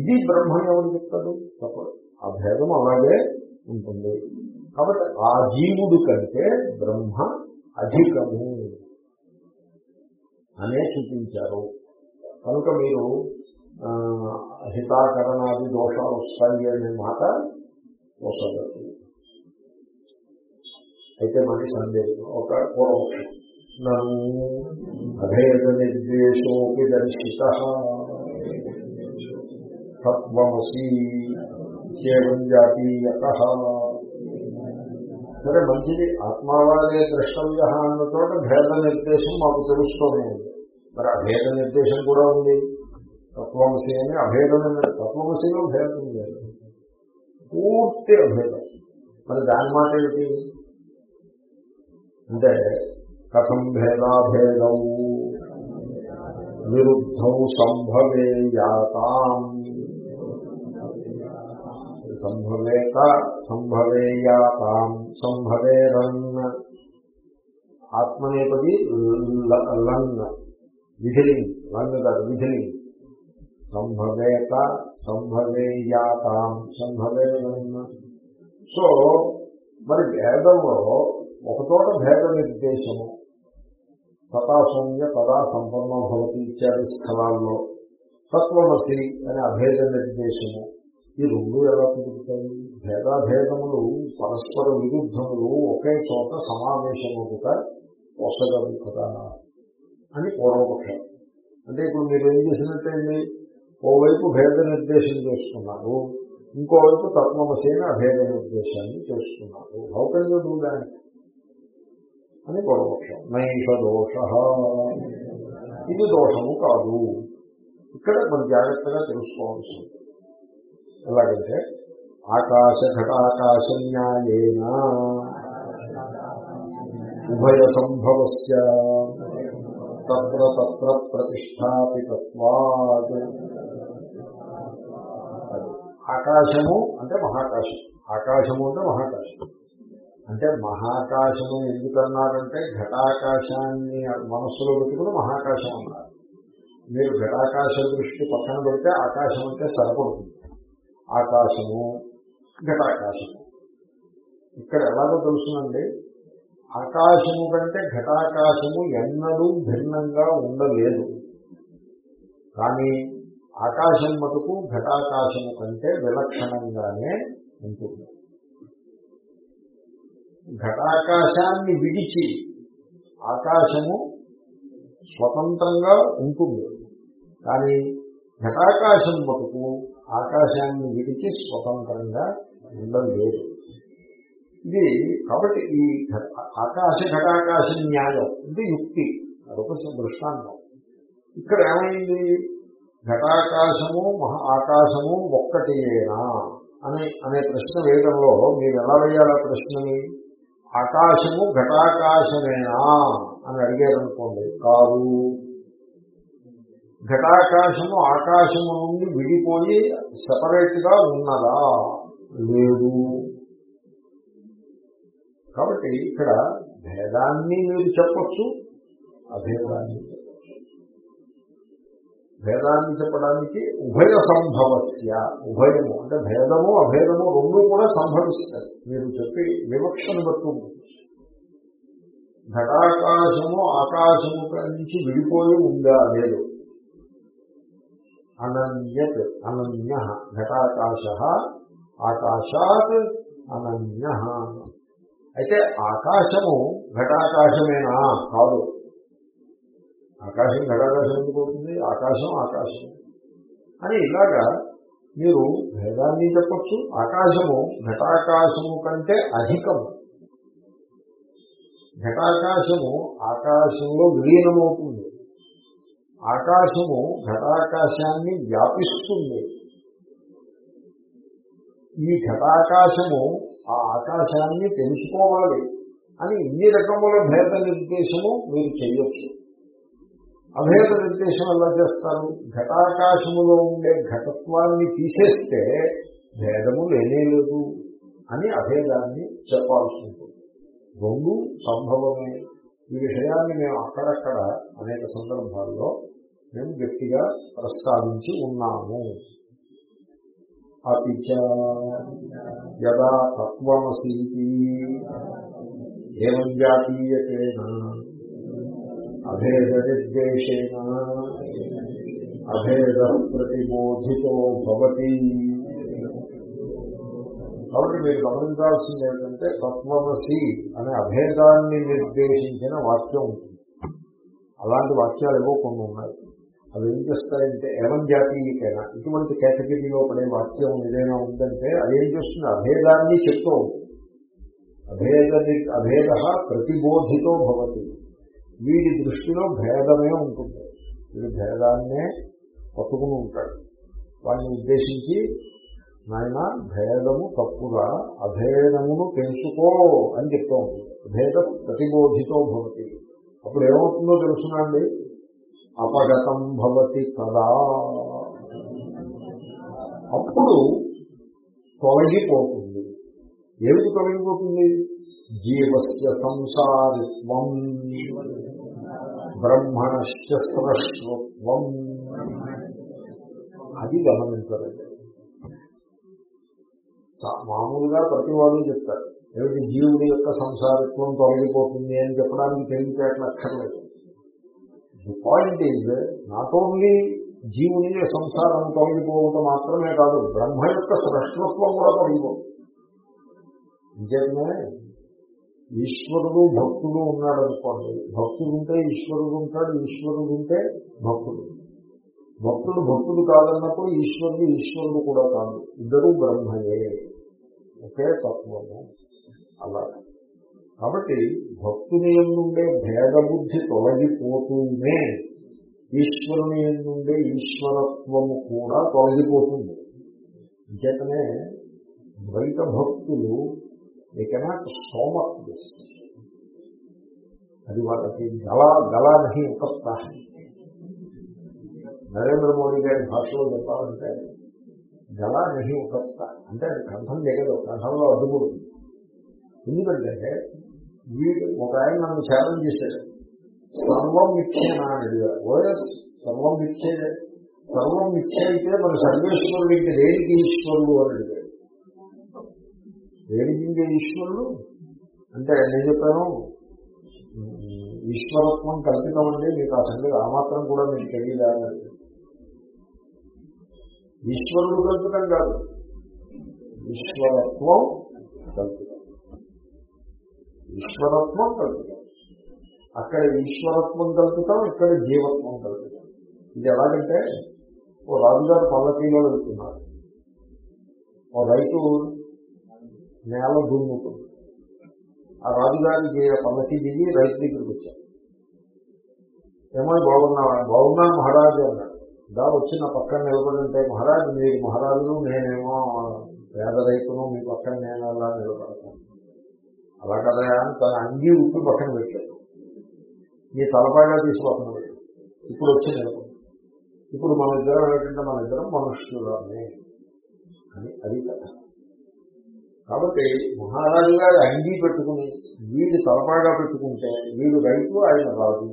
ఇది బ్రహ్మ ఎవరు చెప్తాడు తప్పదు. ఆ భేదం అలాగే ఉంటుంది. కాబట్టి ఆ జీవుడు కంటే బ్రహ్మ అధికము. అనే చూపించారు. కనుక మీరు హితాకరణాది దోషాలు వస్తాయి అనే మాట వసగదు అయితే మరి సందేహం ఒక పూర్వపక్షం నన్ను అభేద నిర్దేశోపి దర్శిత. తత్వమసి చేవం జాతీయత. సరే మంచిది. ఆత్మావాదే ద్రష్టవ్య అన్న చోట భేద నిర్దేశం మాకు తెలుస్తూనే ఉంది. మరి అభేద నిర్దేశం కూడా ఉంది. తత్వమసి అని అభేదమైన తత్వంశీలో భేదం లేదు. పూర్తి అభేదం. మరి దాని మాట ఏమిటి? అంటే కథం భేదాభేదం విరుద్ధం సంభవే యాతాం సంభవేత సంభవేయాతాం. సంభవేరన్ ఆత్మనేపది లన్న విధిలింగ్. లంగ్ కాదు విధిలింగ్. సంభవేత సంభవేయాతాం సంభవే సో మరి భేదంలో ఒకచోట భేద నిర్దేశము. సతాశూన్య పదా సంపన్న భవతి ఇత్యాది స్థలాల్లో. తత్వమసి అనే అభేద నిర్దేశము. ఈ రెండు ఎలా కుదురుతాయి? భేదాభేదములు పరస్పర విరుద్ధములు ఒకే చోట సమావేశమవుట వసగదు కదా అని పూర్వపక్షం. అంటే ఇప్పుడు మీరు ఏం చేసినట్టయింది ఓవైపు భేద నిర్దేశం చేస్తున్నారు ఇంకోవైపు తత్వమసేన అభేద నిర్దేశాన్ని చేస్తున్నారు హౌ కెన్ అని పూర్వపక్షం నైష దోష. ఇది దోషము కాదు. ఇక్కడ మనం జాగ్రత్తగా తెలుసుకోవాల్సి ఉంది ఎలాగంటే ఆకాశ ఘటాకాశ న్యాయేన ఉభయ సంభవస్ తత్ర తత్ర ప్రతిష్టాపితత్వాత్. ఆకాశము అంటే మహాకాశం. ఆకాశము అంటే మహాకాశం. అంటే మహాకాశము ఎందుకన్నారంటే ఘటాకాశాన్ని మనస్సులో పెట్టుకుని మహాకాశం అన్నారు. మీరు ఘటాకాశ దృష్టి పక్కన పెడితే ఆకాశం అంటే సరిపడుతుంది. ఆకాశము ఘటాకాశము. ఇక్కడ ఎలాగో తెలుసునండి ఆకాశము కంటే ఘటాకాశము ఎన్నడూ భిన్నంగా ఉండలేదు. కానీ ఆకాశం మటుకు ఘటాకాశము కంటే విలక్షణంగానే ఉంటుంది. ఘటాకాశాన్ని విడిచి ఆకాశము స్వతంత్రంగా ఉంటుంది. కానీ ఘటాకాశం మటుకు ఆకాశాన్ని విడిచి స్వతంత్రంగా ఉండలేదు ఇది కాబట్టి ఈ ఆకాశ ఘటాకాశ న్యాయం ఇది యుక్తి అదొక దృష్టాంతం. ఇక్కడ ఏమైంది? ఘటాకాశము మహా ఆకాశము ఒక్కటేనా? అనే అనే ప్రశ్న వేయడంలో మీరు ఎలా వేయాలి ఆ ప్రశ్నని? ఆకాశము ఘటాకాశమేనా? అని అడిగారనుకోండి కాదు. ఘటాకాశము ఆకాశము నుండి విడిపోయి సపరేట్గా ఉన్నదా? లేదు. కాబట్టి ఇక్కడ భేదాన్ని మీరు చెప్పొచ్చు అభేదాన్ని భేదాన్ని చెప్పడానికి ఉభయ సంభవస్య ఉభయము. అంటే భేదము అభేదము రెండు కూడా సంభవిస్తాయి. మీరు చెప్పి వివక్షను బట్టి ఘటాకాశము ఆకాశము నుంచి విడిపోయి ఉందా లేదు? అనన్యత్ అనన్య ఘటాకాశ ఆకాశాత్ అనన్య. అయితే ఆకాశము ఘటాకాశమేనా? కాదు. ఆకాశం ఘటాకాశం ఎందుకు అవుతుంది ఆకాశం ఆకాశం. అని ఇలాగా మీరు భేదాన్ని చెప్పచ్చు. ఆకాశము ఘటాకాశము కంటే అధికము. ఘటాకాశము ఆకాశంలో విలీనమవుతుంది. ఆకాశము ఘటాకాశాన్ని వ్యాపిస్తుంది. ఈ ఘటాకాశము ఆ ఆకాశాన్ని తెలుసుకోవాలి అని ఇన్ని రకముల భేద నిర్దేశము మీరు చేయొచ్చు. అభేద నిర్దేశం ఎలా చేస్తారు? ఘటాకాశములో ఉండే ఘటత్వాన్ని తీసేస్తే భేదము లేనేలేదు అని అభేదాన్ని చెప్పాల్సి ఉంటుంది. రెండు సంభవమే. ఈ విషయాన్ని మేము అక్కడక్కడ అనేక సందర్భాల్లో మేము గట్టిగా ప్రస్తావించి ఉన్నాము. అపిచ యదా తత్వమసీతి ఏం జాతీయతేన అభేద అభేద ప్రతిబోధితో భవతి. కాబట్టి మీరు గమనించాల్సింది ఏంటంటే తత్వమసి అనే అభేదాన్ని నిర్దేశించిన వాక్యం ఉంటుంది. అలాంటి వాక్యాలు ఏవో కొన్ని ఉన్నాయి. అవి ఏం చేస్తాయంటే ఏమం జాతీయకైనా ఇటువంటి కేటగిరీలో పడే వాక్యం ఏదైనా ఉందంటే అది ఏం చేస్తుంది? అభేదాన్ని చెప్తూ ఉంటుంది. అభేద అభేద ప్రతిబోధితో భవతి. వీడి దృష్టిలో భేదమే ఉంటుంది. వీడి భేదాన్నే పట్టుకుని ఉంటాడు. వాడిని ఉద్దేశించి నాయన భేదము తప్పుగా అభేదమును తెలుసుకో అని చెప్తూ ఉంటుంది. భేదం ప్రతిబోధితో భవతి. అప్పుడు ఏమవుతుందో తెలుసునండి అపగతం భవతి కదా అప్పుడు తొలగిపోతుంది. ఏమిటి తొలగిపోతుంది? జీవస్య సంసారిత్వం బ్రహ్మణశ్చ స్రష్టత్వం అది గమనించలేదు మామూలుగా ప్రతి వాళ్ళు చెప్తారు ఏమిటి? జీవుడి యొక్క సంసారిత్వం తొలగిపోతుంది అని చెప్పడానికి తెలివితేటలు అక్కర్లేదు. The point is not only జీవుని సంసారం తొలగిపోవటం మాత్రమే కాదు బ్రహ్మ యొక్క సృష్టత్వం కూడా తొలగిపోతుంది. ఇంకేతనే ఈశ్వరుడు భక్తుడు ఉన్నాడు అనుకోండి భక్తుడు ఉంటే ఈశ్వరుడు ఉంటాడు ఈశ్వరుడు ఉంటే భక్తుడు. భక్తుడు భక్తుడు కాదన్నప్పుడు ఈశ్వరుడు ఈశ్వరుడు కూడా కాదు. ఇద్దరు బ్రహ్మయే. ఒకే తత్వము. అలా. కాబట్టి భక్తుని ఎందుండే భేదబుద్ధి తొలగిపోతూనే ఈశ్వరుని ఎందుండే ఈశ్వరత్వము కూడా తొలగిపోతుంది. ఇంకేతనే ద్వైత భక్తులు దే కెనాట్ సోమత్ దిస్ అది వాళ్ళకి గల గల నహి ఉపత్తా నరేంద్ర మోడీ గారి భాషలో చెప్పాలంటే గల నహి ఉపత్త అంటే అది కంఠం దిగదు కంఠంలో అడ్డుకుంటుంది ఎందుకంటే వీడు ఒక ఆయన నన్ను ఛాలెంజ్ చేశాడు. సర్వం మిథ్యేనా అని అడిగారు ఓఎస్ సర్వం మిథ్యే. సర్వం మిథ్య అయితే మన సర్వేశ్వరుడు ఇంక దేనికి ఈశ్వరుడు అని అడిగాడు దేనికి ఈశ్వరుడు. అంటే నేను చెప్పాను ఈశ్వరత్వం కల్పితం మీకు ఆ సంగతి ఆ మాత్రం కూడా మీకు తెలియదా ఈశ్వరుడు కల్పితం కాదు. ఈశ్వరత్వం కల్పితం. ఈశ్వరత్వం కల్పితం. అక్కడ ఈశ్వరత్వం కల్పితం ఇక్కడ జీవత్వం కల్పితం. ఇది ఎలాగంటే ఓ రాజుగారు పల్లకీలో వెళ్తున్నారు. ఓ రైతు నేల దున్నుతుంది. ఆ రాజుగారికి పల్లకి దిగి రైతు దగ్గరికి వచ్చారు. ఏమో బాగున్నావా? బాగున్నాను మహారాజు అన్నాడు. దా వచ్చిన పక్కన నిలబడంటే మహారాజు మీరు మహారాజును నేనేమో పేద రైతును మీ పక్కన నేను అలా నిలబడతాను. అలా కదా అని తన అంగీ ఉప్పు పక్కన పెట్టాడు. మీ తలపాగా తీసి పక్కన పెట్టాడు. ఇప్పుడు వచ్చి నిలబడి. ఇప్పుడు మన ఇద్దరం ఏంటంటే మన ఇద్దరం మనుష్యులనే అని అది కదా కాబట్టి మహారాజు గారి అంగీ పెట్టుకుని వీడి తలపాగా పెట్టుకుంటే వీడు రైతు ఆయన రాజు.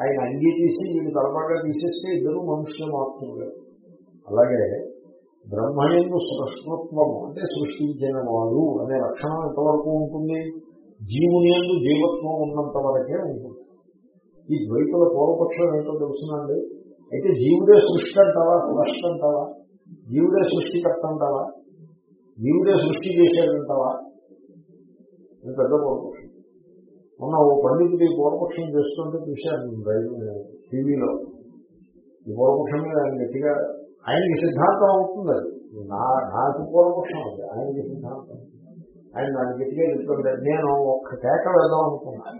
ఆయన అంగీ తీసి వీడు తలపాగా తీసేస్తే ఇద్దరు మనుష్య మాత్రమే అలాగే బ్రహ్మయందు సృష్ణత్వము అంటే సృష్టించిన వాడు అనే లక్షణం ఎంతవరకు ఉంటుంది? జీవుని ఎందు జీవత్వం ఉన్నంత వరకే ఉంటుంది. ఈ ద్వైతుల పూర్వపక్షం ఏంటో తెలుసునండి. అయితే జీవుడే సృష్టి అంటావా స్పష్ట అంటావా? జీవుడే సృష్టికర్త అంటావా? జీవుడే సృష్టి చేశాడంటావా? అని పెద్ద పూర్వపక్షం మొన్న ఓ పండితుడి పూర్వపక్షం చేస్తుంటే చూశాను రైలు టీవీలో. ఈ పూర్వపక్షం మీద ఆయన గట్టిగా ఆయనకి సిద్ధాంతం అవుతుంది అది. నా నాకు పూర్వపక్షం అది ఆయనకి సిద్ధాంతం. ఆయన దాన్ని గట్టిగా చెప్తుంటే నేను ఒక్క కేక వెళ్దాం అనుకున్నాను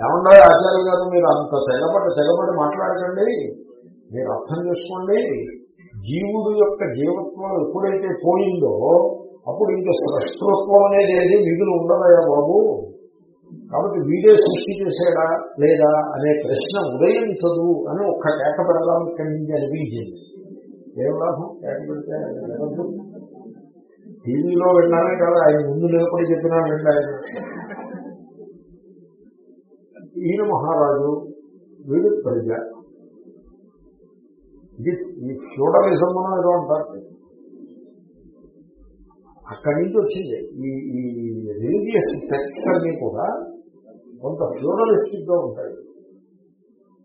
ఏమన్నా ఆచార్య గారు మీరు అంత తెగబడి తెగబడి మాట్లాడకండి. మీరు అర్థం చేసుకోండి. జీవుడు యొక్క జీవత్వం ఎప్పుడైతే పోయిందో అప్పుడు ఇంకా స్రష్టత్వం అనేది ఏది మిగులు ఉండదయా బాబు. కాబట్టి వీడే సృష్టి చేశాడా లేదా అనే ప్రశ్న ఉదయించదు అని ఒక్క కేక పెడదాం ఇక్కడి నుంచి అనిపించింది. ఏం లాభం? కేక పెడితే టీవీలో విన్నానే కదా ఆయన ముందు నిలబడి చెప్పినా విండి ఆయన ఈయన మహారాజు వీడు ప్రజ. ఇది ఈ ఫ్యూడలిజం అని ఏదో అంటారు. అక్కడి నుంచి వచ్చింది. ఈ ఈ రిలీజియస్ సెక్స్ అన్ని కూడా కొంత ఫ్యూడలిస్టిక్గా ఉంటాయి.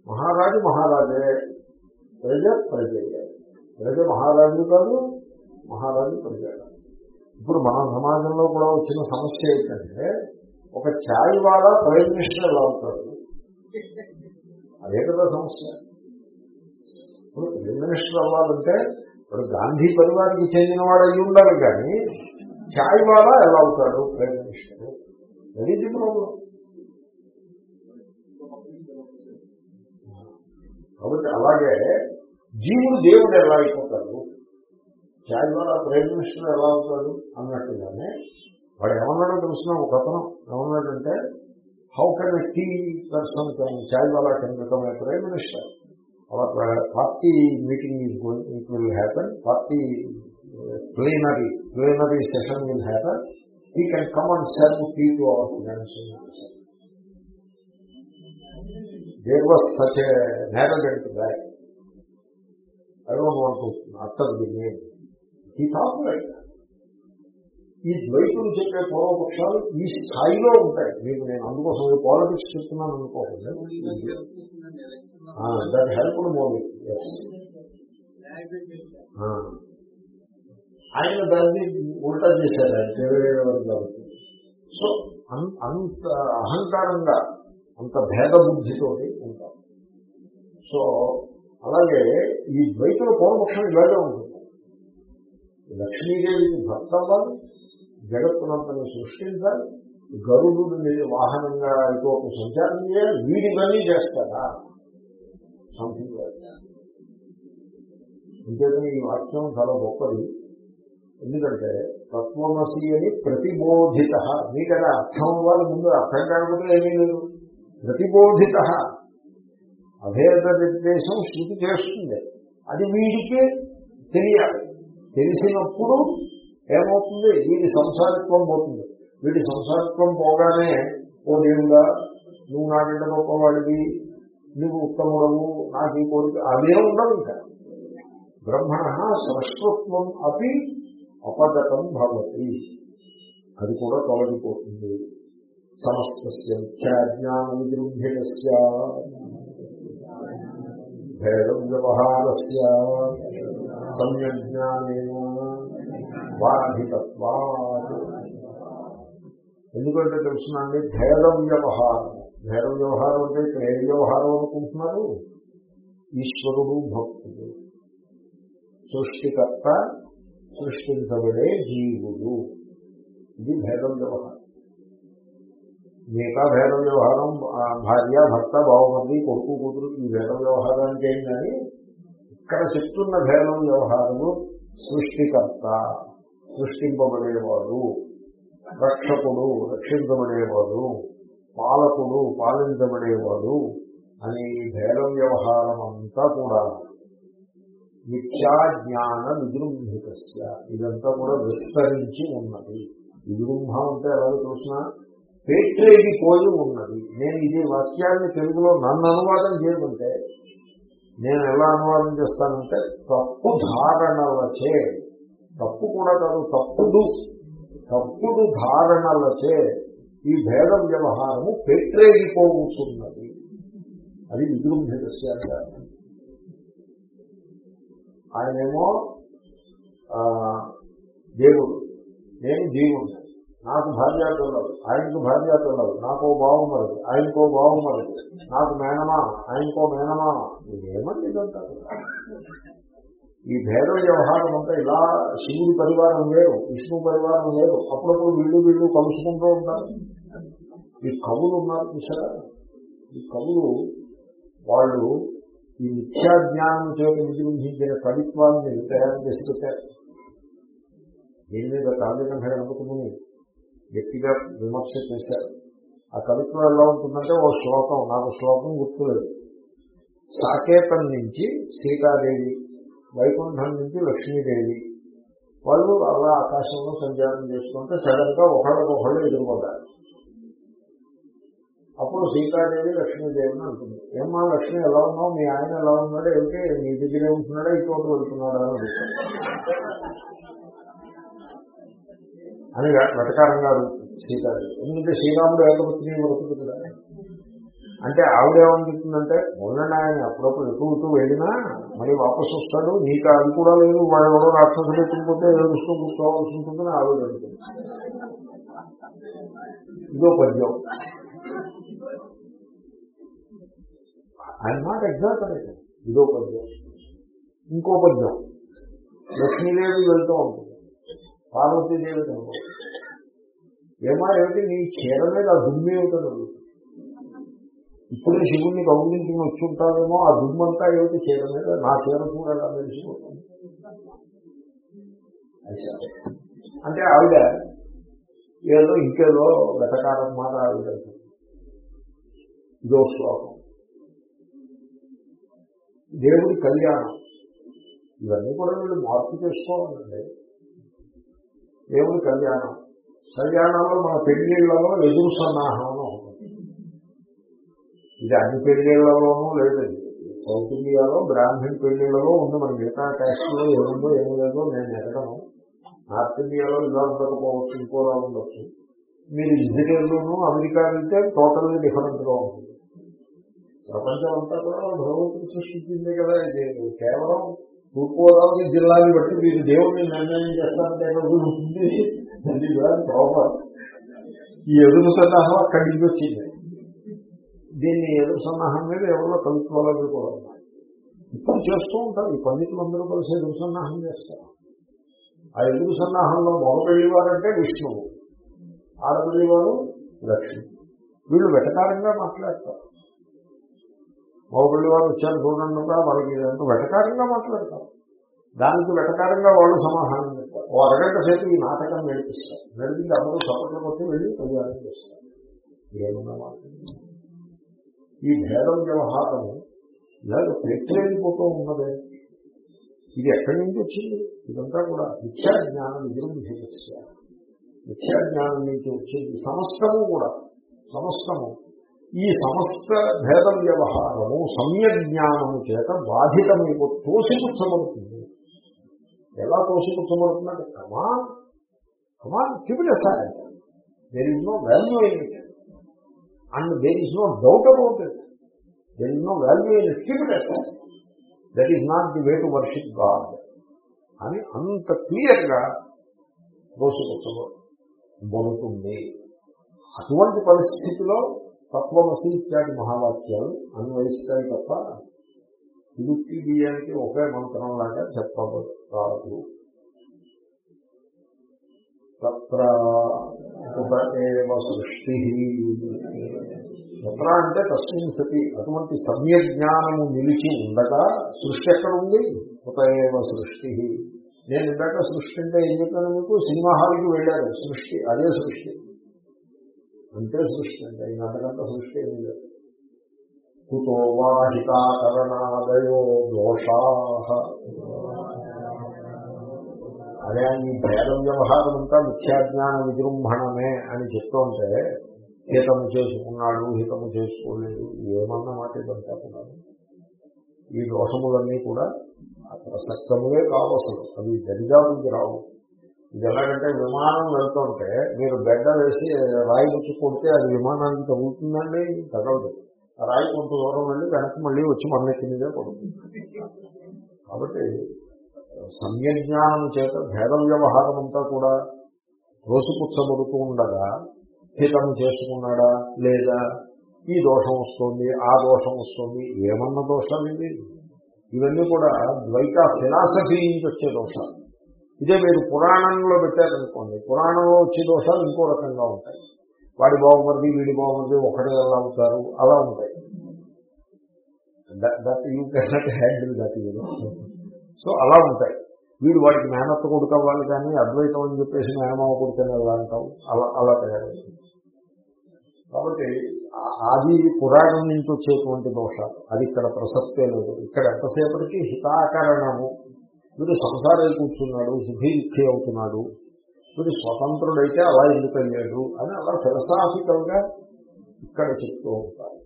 మహారాజు మహారాజే ప్రజ ప్రజయ్య ప్రజ మహారాజు కాదు మహారాజు ప్రజ. ఇప్పుడు మన సమాజంలో కూడా వచ్చిన సమస్య ఏంటంటే ఒక ఛాయ్ వాళ్ళ ప్రైమ్ మినిస్టర్ ఎలా అవుతాడు అదే కదా సమస్య. ఇప్పుడు ప్రైమ్ మినిస్టర్ అవ్వాలంటే ఇప్పుడు గాంధీ పరివారికి చెందినవాడు అయ్యి ఉండాలి కానీ ఛాయ్ వాళ్ళ ఎలా అవుతాడు prime minister? Very the problem కాబట్టి అలాగే జీవుడు దేవుడు ఎలా అయిపోతాడు? ఛాయ్ వాళ్ళ ప్రైమ్ మినిస్టర్ ఎలా అవుతాడు అన్నట్టుగానే వాడు ఏమన్నాడో తెలుసిన? ఒక అతను ఏమన్నాడంటే how can tea person can chai wala can become a prime minister Our party meeting is going it will happen party plenary plenary session will happen he can come and serve tea to our financial minister. There was such a arrogant guy. I don't want to utter the name. He thought like that. ఈ ద్వైతులు చెప్పే పూర్వపక్షాలు ఈ స్థాయిలో ఉంటాయి మీకు నేను అందుకోసం politics చెప్తున్నాను అనుకోకుండా దట్ హెల్ప్ మోడీ ఆయన దాన్ని ఉల్టా చేశారు ఆయన నెరవేరేవారు సో అంత అహంకారంగా అంత భేద బుద్ధితోటి ఉంటాం. సో అలాగే ఈ ద్వైతుల పూర్వపక్షం ఇలాగే ఉంటుంది. లక్ష్మీదేవికి భర్త అవ్వాలి జగత్తునంతని సృష్టించాలి గరుడు వాహనంగా ఇంకొక సంచారం చేయాలి వీడివన్నీ చేస్తారా? సంథింగ్ అంతేకాని ఈ వాక్యం చాలా గొప్పది. ఎందుకంటే తత్వమసి అని ప్రతిబోధిత. మీకు అది అర్థం అవ్వాలి ముందు అర్థం కాకపోతే ఏమీ లేదు. ప్రతిబోధిత. అభేద నిర్దేశం శృతి చేస్తుంది. అది వీడికి తెలియాలి. తెలిసినప్పుడు ఏమవుతుంది? వీడి సంసారత్వం పోతుంది. వీడి సంసారత్వం పోగానే ఓ దేవుడా నువ్వు నాకంటే గొప్పవాడివి. నువ్వు ఉత్తముడవు నాకు ఈ కోరిక అదే ఉండదు ఇంకా. బ్రహ్మణ సృష్టత్వం అతి అపగతం భవతి. అది కూడా తొలగిపోతుంది. సమస్త జ్ఞాన విజృంభిత భేద వ్యవహారస్య. సమ్యజ్ఞానేన బాధితత్వా ఎందుకంటే తెలుసునండి భేద వ్యవహారం. వేద వ్యవహారం అంటే ఇక్కడ ఏ వ్యవహారం అనుకుంటున్నారు ఈశ్వరుడు భక్తుడు. సృష్టికర్త సృష్టించబడే జీవుడు. ఇది భేదం వ్యవహారం మిగతా భేద వ్యవహారం ఆ, భార్య భర్త బావమంది కొడుకు కూతురు ఈ భేద వ్యవహారానికి ఏం కానీ ఇక్కడ చెప్తున్న భేదం వ్యవహారము సృష్టికర్త సృష్టింపబడేవాడు రక్షకుడు రక్షించబడేవాడు. పాలకుడు పాలించబడేవాడు అనే ఈ భేద వ్యవహారం అంతా కూడా మిథ్యా జ్ఞాన విజృంభిత ఇదంతా కూడా విస్తరించి ఉన్నది. విజృంభ అంటే ఎలాగో చూసినా పేట్రేగిపోయి ఉన్నది. నేను ఇది వాక్యాన్ని తెలుగులో నన్ను అనువాదం చేయకుంటే నేను ఎలా అనువాదం చేస్తానంటే తప్పు ధారణలచే తప్పు కూడా కాదు తప్పుడు తప్పుడు ధారణలచే ఈ భేద వ్యవహారము పెట్టేగిపోతున్నది అది విజృంభిత అంటారు ఆయనేమో ఆ, దేవుడు. నేను జీవుడు. నాకు భార్యాపిల్లలు. ఆయనకు భార్యాపిల్లలు. నాకో బాగుమరది ఆయనకో బాగుమరది నాకు మేనమా ఆయనకో మేనమా ఏమండి ఇదంతా? ఈ భేద వ్యవహారం అంతా ఇలా శివుడి పరివారం వేరు విష్ణు పరివారం వేరు. అప్పుడప్పుడు వీళ్ళు వీళ్ళు కలుసుకుంటూ ఉంటారు. ఈ కవులు ఉన్నారు చూసారా? ఈ కవులు వాళ్ళు ఈ మిథ్యా జ్ఞానం చేత విజృంభించిన కవిత్వాన్ని తయారు చేసి పెట్టారు దీని మీద కావ్యకంఠ గణపతిని గట్టిగా విమర్శ చేశారు. ఆ కవిత్వం ఎలా ఉంటుందంటే ఓ శ్లోకం నాకు శ్లోకం గుర్తులేదు. సాకేతం నుంచి సీతాదేవి వైకుంఠం నుంచి లక్ష్మీదేవి. వాళ్ళు అలా ఆకాశంలో సంచారం చేసుకుంటే సడన్గా ఒకళ్ళకొకళ్ళు ఎదుర్కొంటారు అప్పుడు సీతాదేవి లక్ష్మీదేవిని అంటుంది. ఏమ్మా లక్ష్మి ఎలా ఉన్నావు? మీ ఆయన ఎలా ఉన్నాడు? ఏమిటి? నీ దగ్గరే ఉంటున్నాడా ఇటువంటి వెళ్తున్నాడా అని అడుగుతాడు. అని వెటకారంగా అడుగుతుంది సీతాదేవి. ఎందుకంటే శ్రీరాముడు ఏకపత్ని వరకు కదా. అంటే ఆవిడ మొన్న ఆయన అప్పుడప్పుడు ఎటు వెళ్ళినా మరి వాపసు వస్తాడు నీకు అది కూడా లేదు వాడు ఎవరో రాక్షసులు ఎత్తుకుపోతే ఏడుస్తూ కూర్చోవాల్సి ఉంటుందని ఆవిడ అనుకుంది ఇదో పద్యం. ఐఎమ్ నాట్ ఎగ్జాక్ట్ ఇదో పద్యం. ఇంకో పద్యం. లక్ష్మీదేవి వెళ్తూ ఉంటుంది. పార్వతీదేవి కనుకో ఏమా ఏమిటి నీ చీర మీద దుమ్మి దుమ్ము ఇప్పుడే శివుణ్ణి గౌరవించి వచ్చి ఉంటావేమో ఆ దుమ్మంతా ఏమిటి చీర మీద? నా చీర కూడా ఎలా మెరిసిపోతుంది అంటే ఆవిడ ఏదో ఇంకేదో వెతకారం మాట ఆవిడ ఇదో శ్లోకం. దేవుడి కళ్యాణం. ఇవన్నీ కూడా వీళ్ళు మార్పు చేసుకోవాలండి. దేవుడి కళ్యాణం. కళ్యాణంలో మన పెళ్ళిళ్ళలో ఎదురు సన్నాహం ఇది అన్ని పెళ్ళిళ్ళలోనూ లేదండి సౌత్ ఇండియాలో బ్రాహ్మణ్ పెళ్ళిళ్ళలో ఉంది. మన మిగతా క్యాస్ట్లో ఏముందో ఏమో లేదో నేను ఎరగను నార్త్ ఇండియాలో ఇలా ఉండకపోవచ్చు ఇంకోలా ఉండొచ్చు. మీరు ఇజ్రాయల్లోనూ అమెరికా వెళ్తే టోటల్లీ డిఫరెంట్గా ఉంటుంది. ప్రపంచం అంతా కూడా భగవంతుడు సృష్టించింది కదా ఇది. కేవలం తూర్పుగోదావరి జిల్లాని బట్టి మీరు దేవుడిని నిర్ణయం చేస్తారంటే ఉంటుంది ప్రాపర్. ఈ ఎదురు సన్నాహం అక్కడి నుంచి వచ్చింది. దీన్ని ఏదో సన్నాహం మీద ఎవరో కలుపుకోవాలని కూడా ఉన్నాయి. ఇప్పుడు చేస్తూ ఉంటారు. ఈ పండితులందరూ కలిసి ఎదురు సన్నాహం చేస్తారు. ఆ ఎదురు సన్నాహంలో మగపెళ్ళివారంటే విష్ణువు. ఆడపెళ్ళివారు లక్ష్మి. వీళ్ళు వెటకారంగా మాట్లాడతారు. మగపెళ్ళి వారు వచ్చారు చూడండి వాళ్ళకి వెటకారంగా మాట్లాడతారు. దానికి వెటకారంగా వాళ్ళు సమాధానం చెప్తారు ఓ అరగంట సేపు ఈ నాటకం నడిపిస్తారు నడిపించి అందరూ చప్పట్లు కొట్టి వెళ్ళి పరిహారం చేస్తారు. ఏమన్నా మాట ఈ భేదం వ్యవహారం ఇలాగ పెట్టలేకపోతూ ఉన్నదే. ఇది ఎక్కడి నుంచి వచ్చింది? ఇదంతా కూడా మిథ్యా జ్ఞానం విజృంభించ మిథ్యా జ్ఞానం నుంచి వచ్చింది. సమస్తము కూడా సమస్తము. ఈ సమస్త భేద వ్యవహారము సమ్యజ్ఞానము చేత బాధితమైపో తోసిపుచ్చబడుతుంది. ఎలా తోసిపుచ్చబడుతుందంటే come on come on చూపిలేసారి there is no value in and there is no doubt about it there is no value in it that is not the way to worship God అని అంత క్లియర్గా తోసిపుచ్చబడుతుంది అటువంటి పరిస్థితిలో తత్వమసి ఇత్యాది మహావాక్యాలు అన్వయిస్తాయి తప్ప విముక్తి బియ్యానికి ఒకే మంత్రం లాగా చెప్పబడతారు తత్ర సృష్టి. తత్ర అంటే తస్మిన్ సతి అటువంటి సమ్యజ్ఞానము నిలిచి ఉండగా సృష్టి ఎక్కడ ఉంది కృత ఏవ సృష్టి. నేను ఇందాక సృష్టి అంటే ఏం చెప్పాను మీకు? సినిమా హాల్కి వెళ్ళారు సృష్టి అదే సృష్టి. అంతే సృష్టి అంటే ఇంకంతకంటే సృష్టి ఏమి లేదు. కుతో వాహితాకరణాదయో దోషా. అదే ఈ భేద వ్యవహారం అంతా మిథ్యాజ్ఞాన విజృంభణమే అని చెప్తుంటే హితము చేసుకున్నాడు హితము చేసుకోలేదు ఏమన్నా మాట ఇదంతా కూడా ఈ దోషములన్నీ కూడా ప్రసక్తములే కావసలు అవి దరిదాపుకి రావు. ఇది ఎలాగంటే విమానం వెళ్తుంటే మీరు బెడ్డ వేసి రాయి వచ్చి కొడితే అది విమానానికి తగులుతుందండి? తగలదు. ఆ రాయి కొంత దూరం వెళ్ళి వెనక్కి మళ్ళీ వచ్చి మన్నెక్కి మీదే పడుతుంది. కాబట్టి సమ్యజ్ఞానం చేత భేద వ్యవహారం అంతా కూడా రోసిపుచ్చబడుతూ ఉండగా హితం చేసుకున్నాడా? లేదా? ఈ దోషం వస్తుంది ఆ దోషం వస్తుంది ఏమన్న దోషం ఇది ఇవన్నీ కూడా ద్వైత ఫిలాసఫీ నుంచి వచ్చే దోషాలు. ఇదే మీరు పురాణంలో పెట్టారనుకోండి పురాణంలో వచ్చే దోషాలు ఇంకో రకంగా ఉంటాయి. వాడి బాగుమరిది వీడి బాగుమరిది ఒకటే ఎలా అవుతారు అలా ఉంటాయి. That you cannot handle that you so అలా ఉంటాయి. వీడు వాడికి మేనత్త కొడుకు అవ్వాలి కానీ అద్వైతం అని చెప్పేసి మేనమావ కొడుకుని ఎలా అంటావు. అలా అలా తయారవుతుంది. కాబట్టి అది ఆది పురాణం నుంచి వచ్చేటువంటి దోషాలు. అది ఇక్కడ ప్రసక్తే లేదు. ఇక్కడ ఎంతసేపటికి హితాకరణము. వీడు సంసారై కూర్చున్నాడు సుఖీ అవుతున్నాడు. వీడు స్వతంత్రుడైతే అలా ఎందుకయ్యాడు అని అలా ఫిలసాఫికల్గా ఇక్కడ చెప్తూ ఉంటారు.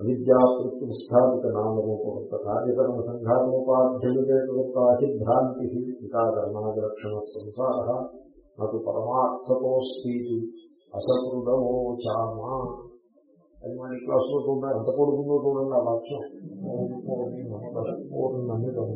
అవిద్యాస్థాపిత నామరూపవృత్త కార్యకర్మ సంఘాతోపాధ్యయుతేహి భ్రాంతి వికారణాదరక్షణ సంసార నాకు పరమార్థతోస్తి అసకృడవో చామా అది మన క్లాసులో చూడండి ఎంత కొడుకుందో చూడండి ఆ వాక్యం ఓం పూర్ణమిదం పూర్ణమిదం